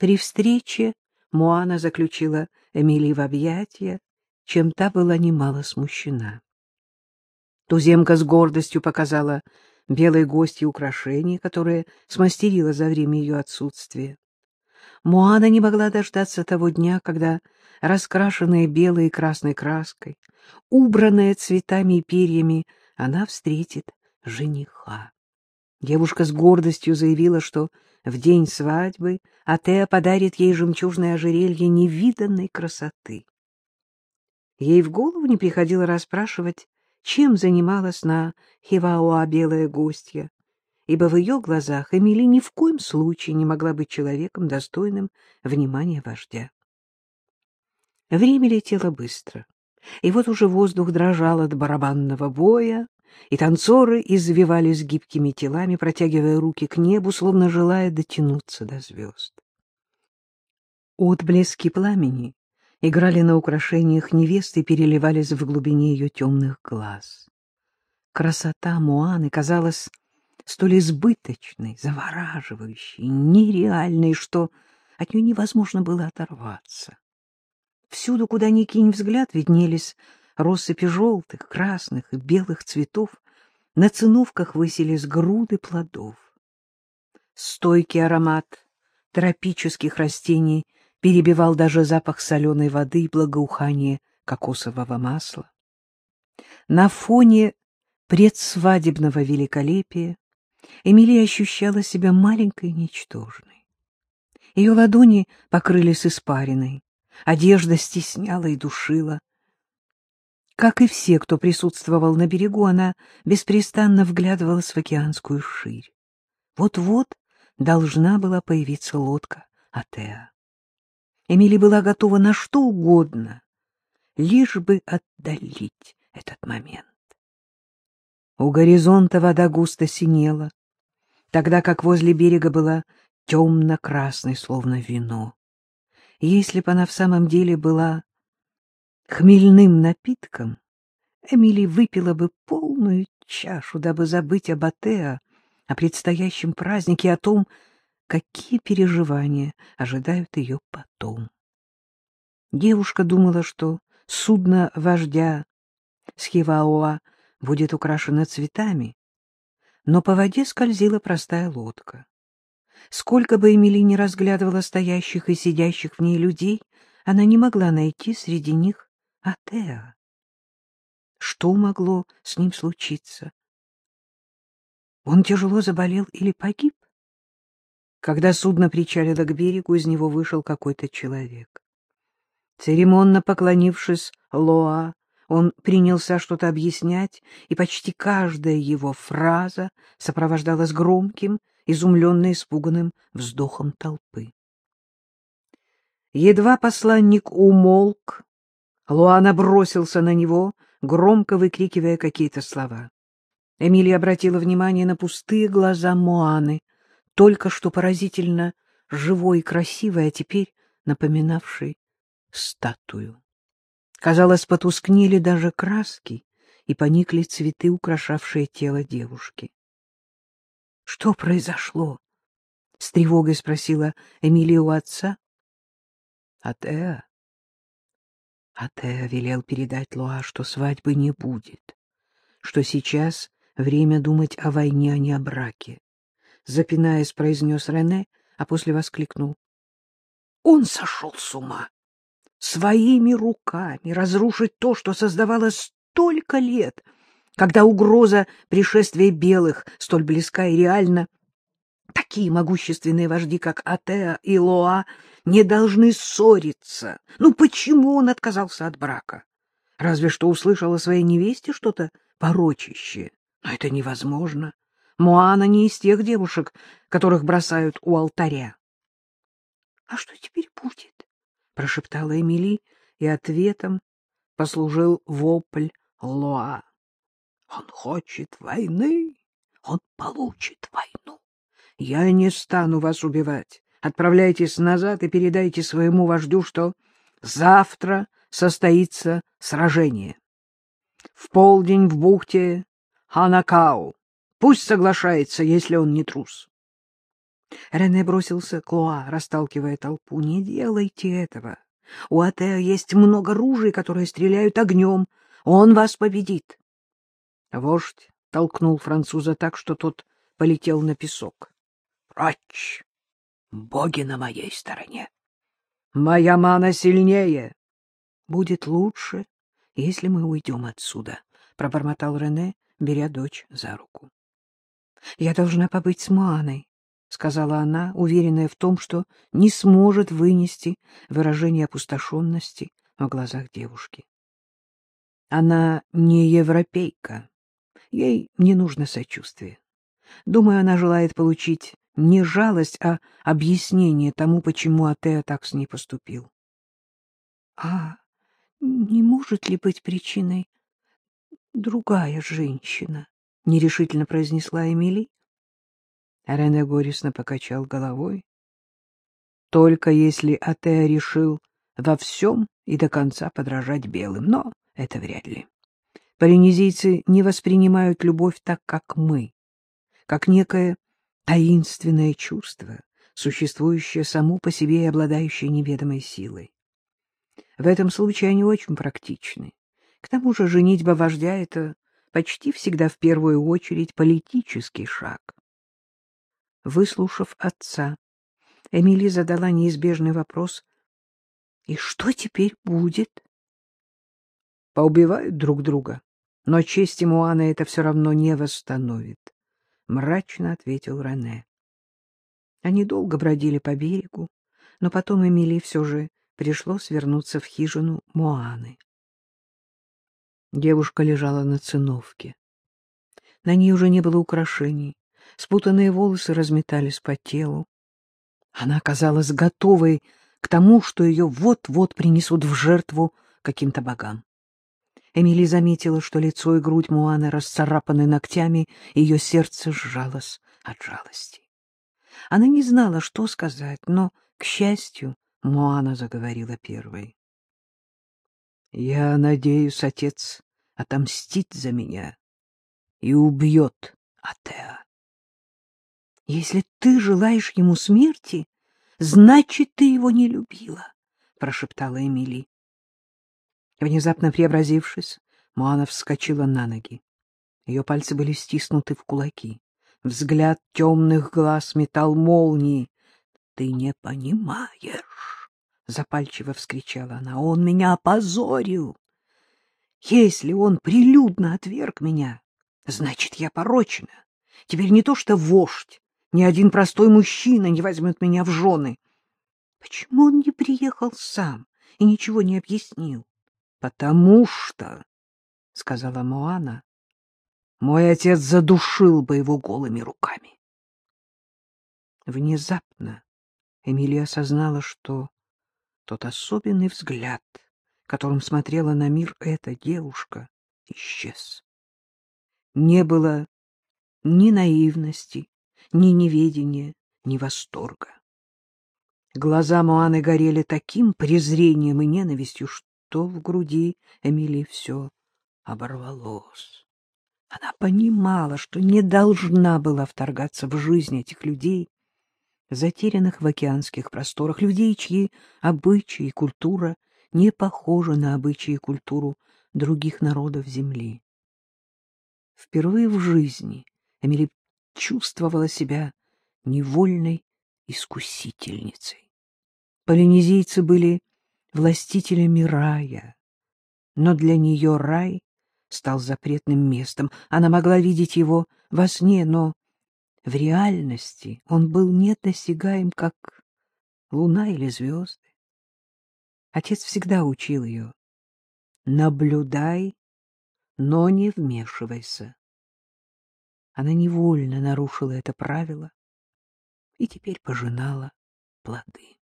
При встрече Моана заключила Эмили в объятия, чем та была немало смущена. Туземка с гордостью показала белой гости украшения, которые смастерила за время ее отсутствия. Моана не могла дождаться того дня, когда, раскрашенная белой и красной краской, убранная цветами и перьями, она встретит жениха. Девушка с гордостью заявила, что в день свадьбы Атеа подарит ей жемчужное ожерелье невиданной красоты. Ей в голову не приходило расспрашивать, чем занималась на Хивауа белая гостья, ибо в ее глазах Эмили ни в коем случае не могла быть человеком, достойным внимания вождя. Время летело быстро, и вот уже воздух дрожал от барабанного боя, и танцоры извивались гибкими телами, протягивая руки к небу, словно желая дотянуться до звезд. Отблески пламени играли на украшениях невесты и переливались в глубине ее темных глаз. Красота Муаны казалась столь избыточной, завораживающей, нереальной, что от нее невозможно было оторваться. Всюду, куда ни кинь взгляд, виднелись россыпи желтых, красных и белых цветов, на циновках высились груды плодов. Стойкий аромат тропических растений перебивал даже запах соленой воды и благоухание кокосового масла. На фоне предсвадебного великолепия Эмилия ощущала себя маленькой ничтожной. Ее ладони покрылись испариной, одежда стесняла и душила. Как и все, кто присутствовал на берегу, она беспрестанно вглядывалась в океанскую ширь. Вот-вот должна была появиться лодка Атеа. Эмили была готова на что угодно, лишь бы отдалить этот момент. У горизонта вода густо синела, тогда как возле берега была темно-красной, словно вино. Если бы она в самом деле была хмельным напитком, Эмили выпила бы полную чашу, дабы забыть об Атеа, о предстоящем празднике, о том, какие переживания ожидают ее потом. Девушка думала, что судно вождя Схиваоа будет украшено цветами, но по воде скользила простая лодка. Сколько бы Эмили не разглядывала стоящих и сидящих в ней людей, она не могла найти среди них Атеа. Что могло с ним случиться? Он тяжело заболел или погиб? Когда судно причалило к берегу, из него вышел какой-то человек. Церемонно поклонившись Лоа, он принялся что-то объяснять, и почти каждая его фраза сопровождалась громким, изумленно испуганным вздохом толпы. Едва посланник умолк, Луана бросился на него, громко выкрикивая какие-то слова. Эмилия обратила внимание на пустые глаза Моаны, только что поразительно живой и красивой, а теперь напоминавшей статую. Казалось, потускнели даже краски и поникли цветы, украшавшие тело девушки. — Что произошло? — с тревогой спросила Эмилия у отца. — Атеа. Атеа велел передать Луа, что свадьбы не будет, что сейчас время думать о войне, а не о браке запинаясь, произнес Рене, а после воскликнул. Он сошел с ума. Своими руками разрушить то, что создавалось столько лет, когда угроза пришествия белых столь близка и реальна. Такие могущественные вожди, как Атеа и Лоа, не должны ссориться. Ну почему он отказался от брака? Разве что услышал о своей невесте что-то порочащее. Но это невозможно. Моана не из тех девушек, которых бросают у алтаря. — А что теперь будет? — прошептала Эмили, и ответом послужил вопль Лоа. — Он хочет войны, он получит войну. Я не стану вас убивать. Отправляйтесь назад и передайте своему вождю, что завтра состоится сражение. В полдень в бухте Ханакау. Пусть соглашается, если он не трус. Рене бросился к Луа, расталкивая толпу. «Не делайте этого. У Атеа есть много ружей, которые стреляют огнем. Он вас победит». Вождь толкнул француза так, что тот полетел на песок. «Прочь! Боги на моей стороне! Моя мана сильнее!» «Будет лучше, если мы уйдем отсюда», — пробормотал Рене, беря дочь за руку. «Я должна побыть с Маной», — сказала она, уверенная в том, что не сможет вынести выражение опустошенности в глазах девушки. Она не европейка, ей не нужно сочувствие. Думаю, она желает получить не жалость, а объяснение тому, почему Атеа так с ней поступил. — А не может ли быть причиной другая женщина? — нерешительно произнесла Эмили. Рене горестно покачал головой. — Только если Атеа решил во всем и до конца подражать белым, но это вряд ли. Полинезийцы не воспринимают любовь так, как мы, как некое таинственное чувство, существующее само по себе и обладающее неведомой силой. В этом случае они очень практичны. К тому же женитьба вождя — это почти всегда в первую очередь политический шаг. Выслушав отца, Эмили задала неизбежный вопрос. «И что теперь будет?» «Поубивают друг друга, но честь Муана это все равно не восстановит», — мрачно ответил Рене. Они долго бродили по берегу, но потом Эмили все же пришлось вернуться в хижину Моаны. Девушка лежала на циновке. На ней уже не было украшений, спутанные волосы разметались по телу. Она казалась готовой к тому, что ее вот-вот принесут в жертву каким-то богам. Эмили заметила, что лицо и грудь Муаны расцарапаны ногтями, и ее сердце сжалось от жалости. Она не знала, что сказать, но, к счастью, Муана заговорила первой. — Я надеюсь, отец отомстит за меня и убьет Атеа. — Если ты желаешь ему смерти, значит, ты его не любила, — прошептала Эмили. Внезапно преобразившись, Моана вскочила на ноги. Ее пальцы были стиснуты в кулаки. Взгляд темных глаз метал молнии. — Ты не понимаешь! — запальчиво вскричала она. — Он меня опозорил! Если он прилюдно отверг меня, значит, я порочна. Теперь не то что вождь, ни один простой мужчина не возьмет меня в жены. Почему он не приехал сам и ничего не объяснил? — Потому что, — сказала Моана, — мой отец задушил бы его голыми руками. Внезапно Эмилия осознала, что тот особенный взгляд, которым смотрела на мир эта девушка, исчез. Не было ни наивности, ни неведения, ни восторга. Глаза Моаны горели таким презрением и ненавистью, что в груди Эмилии все оборвалось. Она понимала, что не должна была вторгаться в жизнь этих людей, затерянных в океанских просторах, людей, чьи обычаи и культура не похожи на обычаи и культуру других народов Земли. Впервые в жизни Эмили чувствовала себя невольной искусительницей. Полинезийцы были властителями рая. Но для нее рай стал запретным местом. Она могла видеть его во сне, но в реальности он был недосягаем, как луна или звезды. Отец всегда учил ее. Наблюдай, но не вмешивайся. Она невольно нарушила это правило и теперь пожинала плоды.